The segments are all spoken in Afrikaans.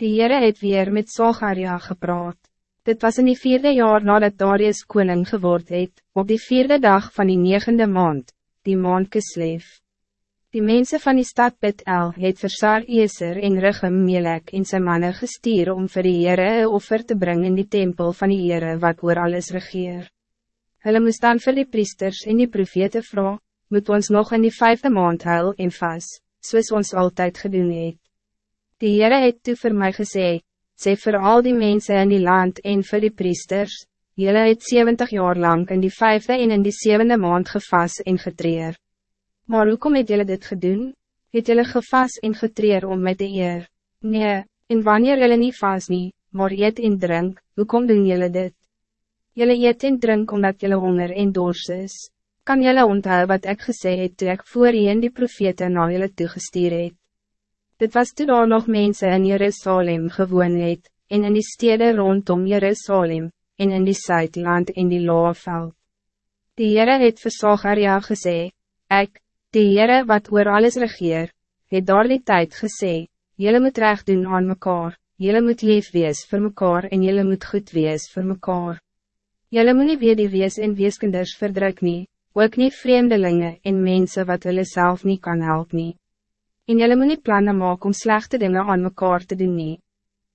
Die Heere het weer met Zacharia gepraat. Dit was in die vierde jaar nadat Darius koning geword het, op die vierde dag van die negende maand, die maand Kislev. Die mensen van die stad Bet-El het vir Sar Eeser en Rigem Melek en sy manne gestuur om vir die Heere een offer te brengen in die tempel van die Heere wat oor alles regeer. Hulle moest dan vir die priesters en die profete vrouw, moet ons nog in die vijfde maand huil en vas, soos ons altijd gedoen het. Die Heere het toe vir my gesê, sê vir al die mensen in die land en vir die priesters, Jylle het 70 jaar lang in die vijfde en in die zevende maand gevas en getreer. Maar hoekom het jylle dit gedoen? Het jylle gevas en getreer om met de eer? Nee, en wanneer jylle nie vas nie, maar eet en drink, hoekom doen jylle dit? Jylle eet en drink omdat jylle honger en dors is kan jullie onthou wat ik gesê het toe ek voorheen die profete na jullie toegestuur het. Dit was toen daar nog mensen in Jerusalem gewoon het, en in die steden rondom Jerusalem, en in die Zuidland in die Loafveld. Die Heere het vir Sagaria gesê, Ek, die Heere wat oor alles regeer, het daar die tijd gesê, Jullie moet recht doen aan mekaar, jullie moet lief wees vir mekaar en jullie moet goed wees vir mekaar. Jullie moet nie weer die wees en weeskinders verdruk nie, ook niet vreemdelingen en mensen wat hulle zelf niet kan helpen. Nie. En jullie moet niet plannen maken om slechte dingen aan mekaar te doen. Nie.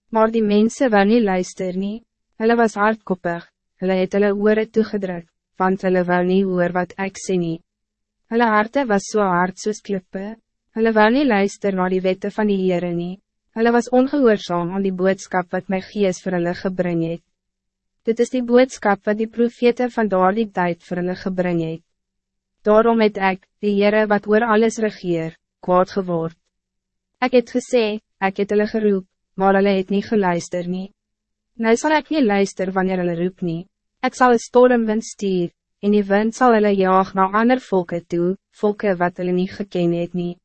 Maar die mensen wil niet luisteren. Nie. Hulle was hardkoppig, hulle het hulle oore toegedrukt, want hulle wil niet hoor wat ik sê nie. Hulle harte was so hard soos klippe, hulle wil niet luisteren naar die wetten van die Heere nie. Hulle was ongehoorzaam aan die boodschap wat my gees vir hulle gebring het. Dit is die boodschap wat die profete van daar die tijd vir hulle gebring het. Daarom het ek, die Heere wat oor alles regeer, kwaad geword. Ik het gesê, ek het hulle geroep, maar hulle het nie geluister nie. Nou sal ek nie luister wanneer hulle roep nie. Ek sal een stormwind stuur, en die wind sal hulle jaag na ander volke toe, volke wat hulle nie geken het nie.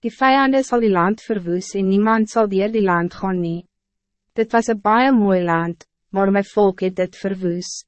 Die vijanden zal die land verwoes en niemand zal dier die land gaan nie. Dit was een baie mooi land, maar mijn volk het dit verwoes.